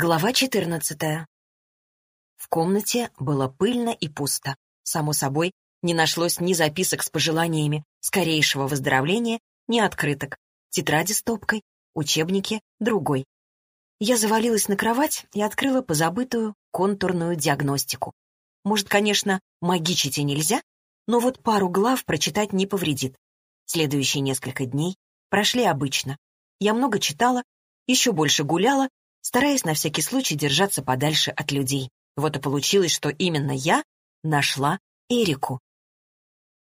Глава 14. В комнате было пыльно и пусто. Само собой, не нашлось ни записок с пожеланиями скорейшего выздоровления, ни открыток. Тетради с топкой, учебники другой. Я завалилась на кровать и открыла позабытую контурную диагностику. Может, конечно, магичить и нельзя, но вот пару глав прочитать не повредит. Следующие несколько дней прошли обычно. Я много читала, еще больше гуляла стараясь на всякий случай держаться подальше от людей. Вот и получилось, что именно я нашла Эрику.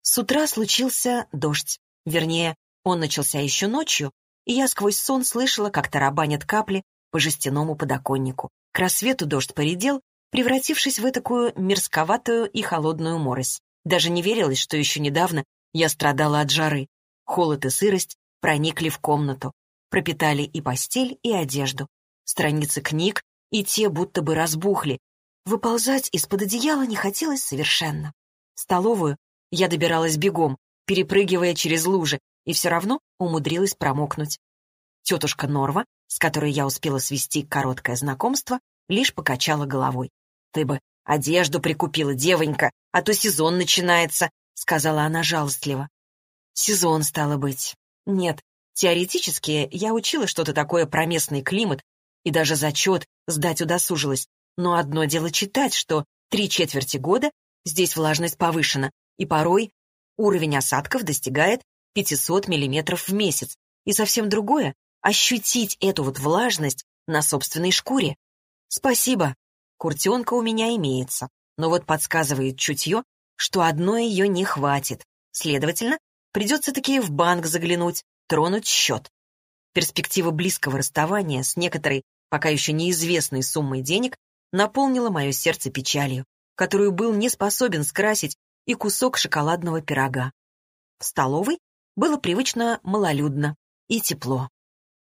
С утра случился дождь. Вернее, он начался еще ночью, и я сквозь сон слышала, как тарабанят капли по жестяному подоконнику. К рассвету дождь поредел, превратившись в такую мерзковатую и холодную морось. Даже не верилось, что еще недавно я страдала от жары. Холод и сырость проникли в комнату, пропитали и постель, и одежду страницы книг, и те будто бы разбухли. Выползать из-под одеяла не хотелось совершенно. В столовую я добиралась бегом, перепрыгивая через лужи, и все равно умудрилась промокнуть. Тетушка Норва, с которой я успела свести короткое знакомство, лишь покачала головой. «Ты бы одежду прикупила, девонька, а то сезон начинается», — сказала она жалостливо. «Сезон, стало быть. Нет, теоретически я учила что-то такое про местный климат и даже зачет сдать удосужилась. Но одно дело читать, что три четверти года здесь влажность повышена, и порой уровень осадков достигает 500 миллиметров в месяц, и совсем другое — ощутить эту вот влажность на собственной шкуре. Спасибо, куртенка у меня имеется, но вот подсказывает чутье, что одно ее не хватит. Следовательно, придется таки в банк заглянуть, тронуть счет. Перспектива близкого расставания с некоторой пока еще неизвестной суммой денег, наполнила мое сердце печалью, которую был не способен скрасить и кусок шоколадного пирога. В столовой было привычно малолюдно и тепло.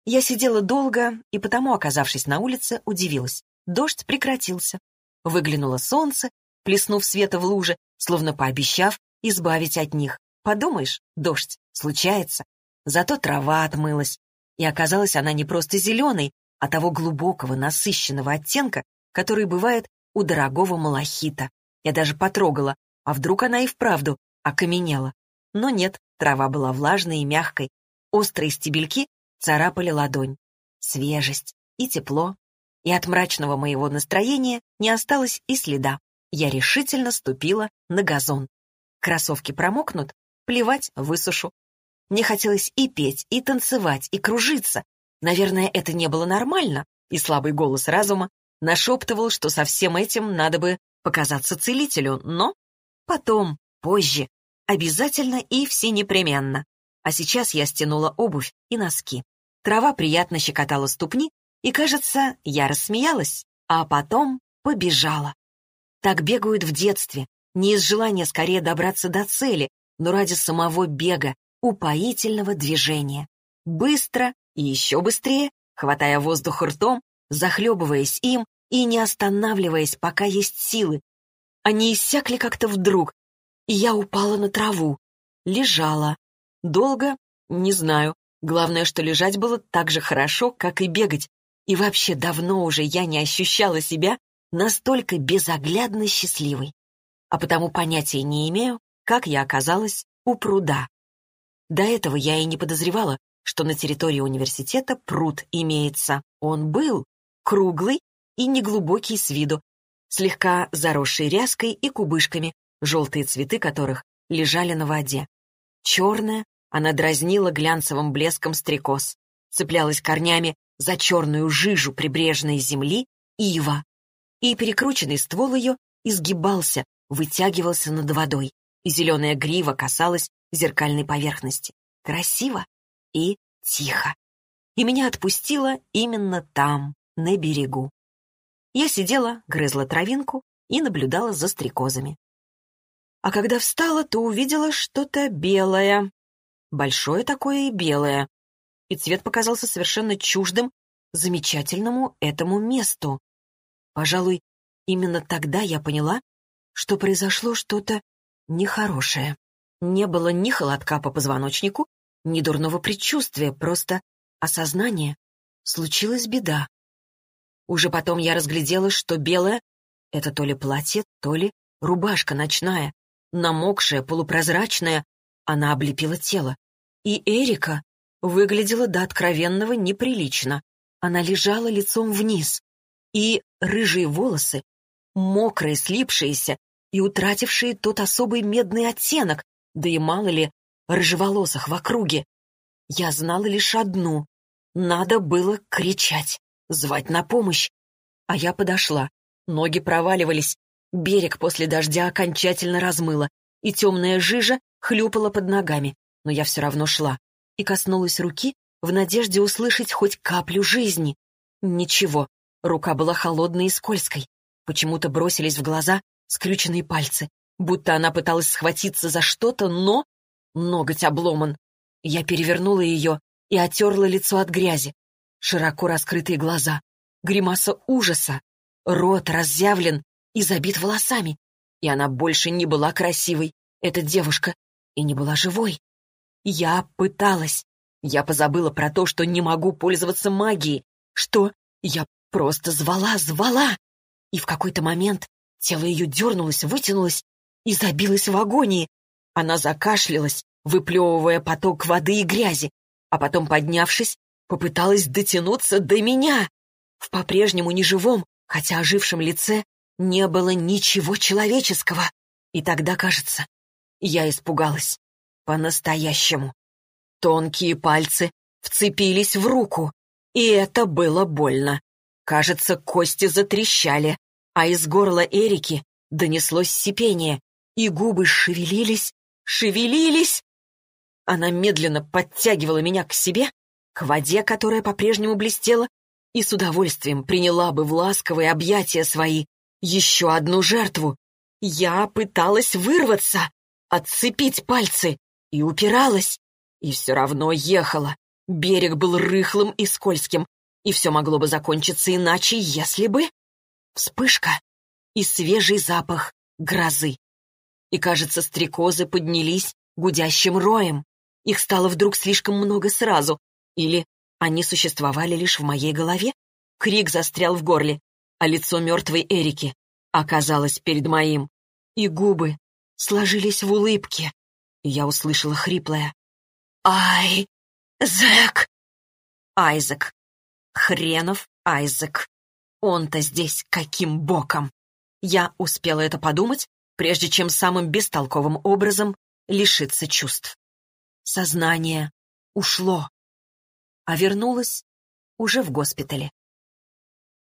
Я сидела долго и потому, оказавшись на улице, удивилась. Дождь прекратился. Выглянуло солнце, плеснув света в луже, словно пообещав избавить от них. Подумаешь, дождь, случается. Зато трава отмылась. И оказалась она не просто зеленой, а того глубокого, насыщенного оттенка, который бывает у дорогого малахита. Я даже потрогала, а вдруг она и вправду окаменела. Но нет, трава была влажной и мягкой. Острые стебельки царапали ладонь. Свежесть и тепло. И от мрачного моего настроения не осталось и следа. Я решительно ступила на газон. Кроссовки промокнут, плевать, высушу. Мне хотелось и петь, и танцевать, и кружиться, Наверное, это не было нормально, и слабый голос разума нашептывал, что со всем этим надо бы показаться целителю, но потом, позже, обязательно и все непременно. А сейчас я стянула обувь и носки. Трава приятно щекотала ступни, и, кажется, я рассмеялась, а потом побежала. Так бегают в детстве, не из желания скорее добраться до цели, но ради самого бега, упоительного движения. Быстро и еще быстрее, хватая воздух ртом, захлебываясь им и не останавливаясь, пока есть силы. Они иссякли как-то вдруг, и я упала на траву. Лежала. Долго? Не знаю. Главное, что лежать было так же хорошо, как и бегать. И вообще давно уже я не ощущала себя настолько безоглядно счастливой. А потому понятия не имею, как я оказалась у пруда. До этого я и не подозревала, что на территории университета пруд имеется. Он был круглый и неглубокий с виду, слегка заросший ряской и кубышками, желтые цветы которых лежали на воде. Черная, она дразнила глянцевым блеском стрекоз, цеплялась корнями за черную жижу прибрежной земли ива, и перекрученный ствол ее изгибался, вытягивался над водой, и зеленая грива касалась зеркальной поверхности. Красиво и тихо. И меня отпустило именно там, на берегу. Я сидела, грызла травинку и наблюдала за стрекозами. А когда встала, то увидела что-то белое. Большое такое и белое. И цвет показался совершенно чуждым, замечательному этому месту. Пожалуй, именно тогда я поняла, что произошло что-то нехорошее. Не было ни холодка по позвоночнику, ни дурного предчувствия, просто осознание. Случилась беда. Уже потом я разглядела, что белое — это то ли платье, то ли рубашка ночная, намокшая, полупрозрачная, она облепила тело. И Эрика выглядела до откровенного неприлично. Она лежала лицом вниз, и рыжие волосы, мокрые, слипшиеся и утратившие тот особый медный оттенок, да и мало ли рыжеволосых в округе. Я знала лишь одну — надо было кричать, звать на помощь. А я подошла, ноги проваливались, берег после дождя окончательно размыло, и темная жижа хлюпала под ногами, но я все равно шла и коснулась руки в надежде услышать хоть каплю жизни. Ничего, рука была холодной и скользкой. Почему-то бросились в глаза скрюченные пальцы, будто она пыталась схватиться за что-то, но... Ноготь обломан. Я перевернула ее и отерла лицо от грязи. Широко раскрытые глаза, гримаса ужаса, рот разъявлен и забит волосами. И она больше не была красивой, эта девушка, и не была живой. Я пыталась. Я позабыла про то, что не могу пользоваться магией, что я просто звала, звала. И в какой-то момент тело ее дернулось, вытянулось и забилось в агонии. Она закашлялась, выплевывая поток воды и грязи, а потом, поднявшись, попыталась дотянуться до меня. В по-прежнему неживом, хотя ожившем лице, не было ничего человеческого. И тогда, кажется, я испугалась. По-настоящему. Тонкие пальцы вцепились в руку, и это было больно. Кажется, кости затрещали, а из горла Эрики донеслось сипение, и губы шевелились, шевелились. Она медленно подтягивала меня к себе, к воде, которая по-прежнему блестела, и с удовольствием приняла бы в ласковые объятия свои еще одну жертву. Я пыталась вырваться, отцепить пальцы, и упиралась, и все равно ехала. Берег был рыхлым и скользким, и все могло бы закончиться иначе, если бы... Вспышка и свежий запах грозы. И, кажется, стрекозы поднялись гудящим роем. Их стало вдруг слишком много сразу. Или они существовали лишь в моей голове? Крик застрял в горле, а лицо мертвой Эрики оказалось перед моим. И губы сложились в улыбке я услышала хриплое «Ай, Зэк!» Айзек. Хренов Айзек. Он-то здесь каким боком? Я успела это подумать, прежде чем самым бестолковым образом лишиться чувств. Сознание ушло, а вернулось уже в госпитале.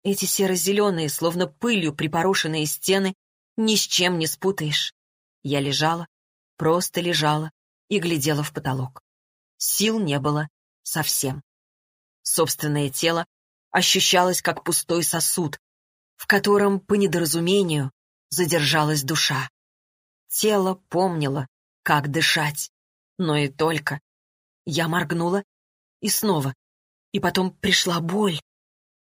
Эти серо-зеленые, словно пылью припорошенные стены, ни с чем не спутаешь. Я лежала, просто лежала и глядела в потолок. Сил не было совсем. Собственное тело ощущалось как пустой сосуд, в котором, по недоразумению, задержалась душа. Тело помнило, как дышать, но и только. Я моргнула, и снова. И потом пришла боль.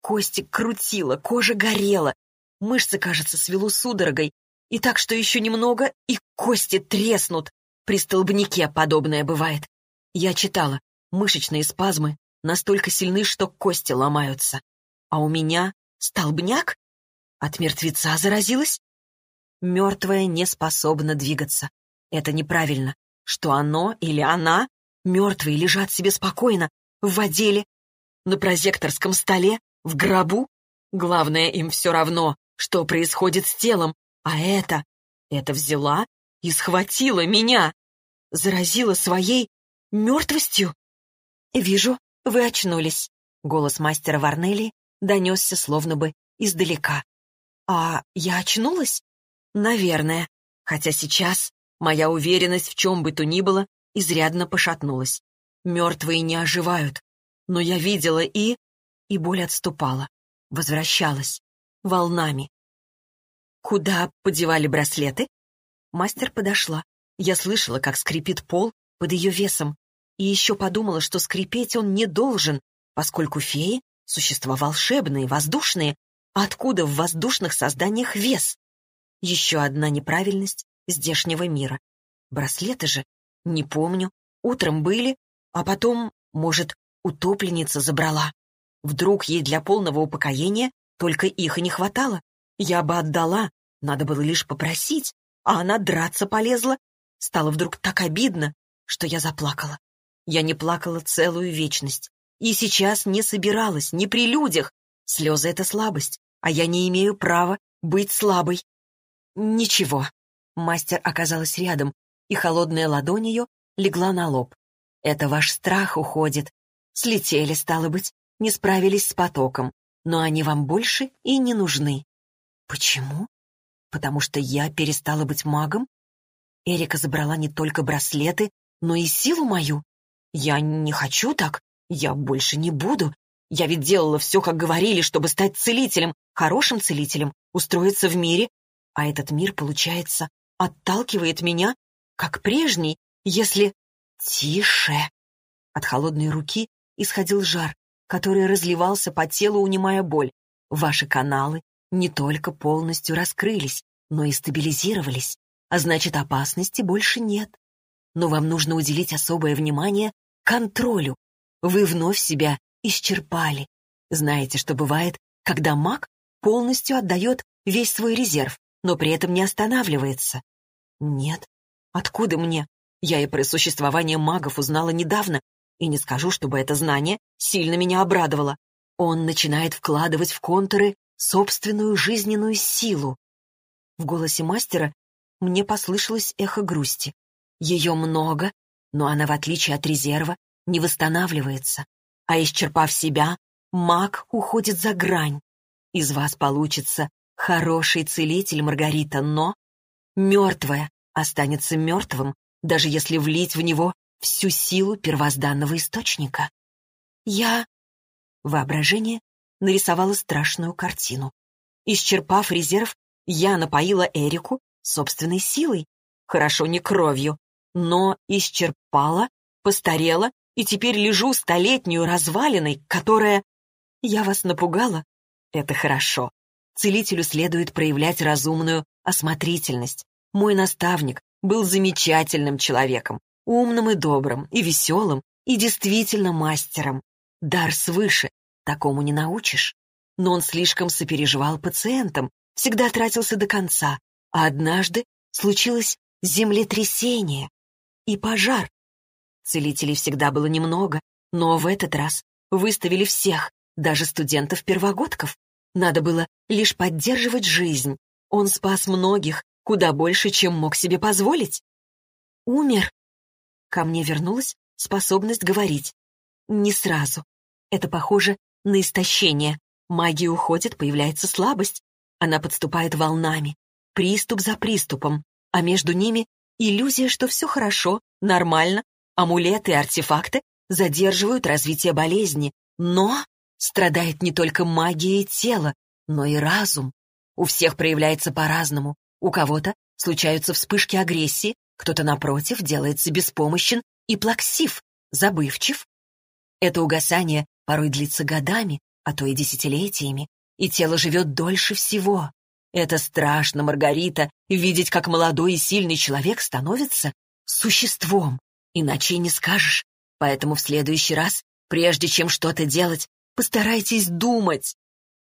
Кости крутило, кожа горела, мышцы, кажется, свело судорогой, и так, что еще немного, и кости треснут. При столбнике подобное бывает. Я читала, мышечные спазмы настолько сильны, что кости ломаются. А у меня столбняк? От мертвеца заразилась? Мертвое не способно двигаться. Это неправильно. Что оно или она, мертвые, лежат себе спокойно, в воде на прозекторском столе, в гробу. Главное, им все равно, что происходит с телом, а это... Это взяла и схватила меня. Заразила своей мертвостью. «Вижу, вы очнулись», — голос мастера Варнелли донесся словно бы издалека. «А я очнулась? Наверное. Хотя сейчас моя уверенность в чем бы то ни было изрядно пошатнулась. Мертвые не оживают. Но я видела и... И боль отступала. Возвращалась. Волнами. «Куда подевали браслеты?» Мастер подошла. Я слышала, как скрипит пол под ее весом, и еще подумала, что скрипеть он не должен, поскольку феи — существа волшебные, воздушные, а откуда в воздушных созданиях вес? Еще одна неправильность здешнего мира. Браслеты же, не помню, утром были, а потом, может, утопленница забрала. Вдруг ей для полного упокоения только их и не хватало. Я бы отдала, надо было лишь попросить, а она драться полезла. Стало вдруг так обидно, что я заплакала. Я не плакала целую вечность. И сейчас не собиралась, не при людях. Слезы — это слабость, а я не имею права быть слабой. Ничего. Мастер оказалась рядом, и холодная ладонь ее легла на лоб. Это ваш страх уходит. Слетели, стало быть, не справились с потоком, но они вам больше и не нужны. Почему? Потому что я перестала быть магом? Эрика забрала не только браслеты, но и силу мою. Я не хочу так, я больше не буду. Я ведь делала все, как говорили, чтобы стать целителем, хорошим целителем, устроиться в мире. А этот мир, получается, отталкивает меня, как прежний, если... Тише! От холодной руки исходил жар, который разливался по телу, унимая боль. Ваши каналы не только полностью раскрылись, но и стабилизировались, а значит, опасности больше нет. Но вам нужно уделить особое внимание контролю. Вы вновь себя исчерпали. Знаете, что бывает, когда маг полностью отдает весь свой резерв, но при этом не останавливается? Нет. Откуда мне? Я и про существование магов узнала недавно, и не скажу, чтобы это знание сильно меня обрадовало. Он начинает вкладывать в контуры собственную жизненную силу. В голосе мастера мне послышалось эхо грусти. Ее много, но она, в отличие от резерва, не восстанавливается. А исчерпав себя, маг уходит за грань. Из вас получится хороший целитель, Маргарита, но мертвая останется мертвым, даже если влить в него всю силу первозданного источника. Я... Воображение нарисовало страшную картину. Исчерпав резерв, я напоила Эрику собственной силой, хорошо не кровью, но исчерпала, постарела и теперь лежу столетнюю развалиной, которая... Я вас напугала? Это хорошо. Целителю следует проявлять разумную осмотрительность. Мой наставник был замечательным человеком, умным и добрым, и веселым, и действительно мастером. Дар свыше, такому не научишь. Но он слишком сопереживал пациентам, всегда тратился до конца, а однажды случилось землетрясение и пожар. Целителей всегда было немного, но в этот раз выставили всех, даже студентов-первогодков. Надо было лишь поддерживать жизнь. Он спас многих, куда больше, чем мог себе позволить. Умер. Ко мне вернулась способность говорить. Не сразу. Это похоже на истощение. Магия уходит, появляется слабость. Она подступает волнами, приступ за приступом, а между ними иллюзия, что все хорошо, нормально, амулеты и артефакты задерживают развитие болезни, но страдает не только магия и тело, но и разум. У всех проявляется по-разному. У кого-то случаются вспышки агрессии, кто-то, напротив, делается беспомощен и плаксив, забывчив. Это угасание порой длится годами, а то и десятилетиями, и тело живет дольше всего. Это страшно, Маргарита, видеть, как молодой и сильный человек становится существом, иначе и не скажешь. Поэтому в следующий раз, прежде чем что-то делать, постарайтесь думать.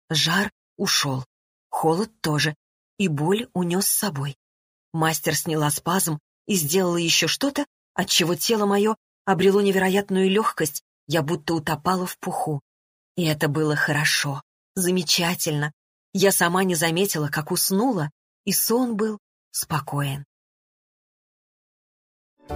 Жар ушел, холод тоже, и боль унес с собой. Мастер сняла спазм и сделала еще что-то, от чего тело мое обрело невероятную легкость, я будто утопала в пуху. И это было хорошо, замечательно. Я сама не заметила, как уснула, и сон был спокоен.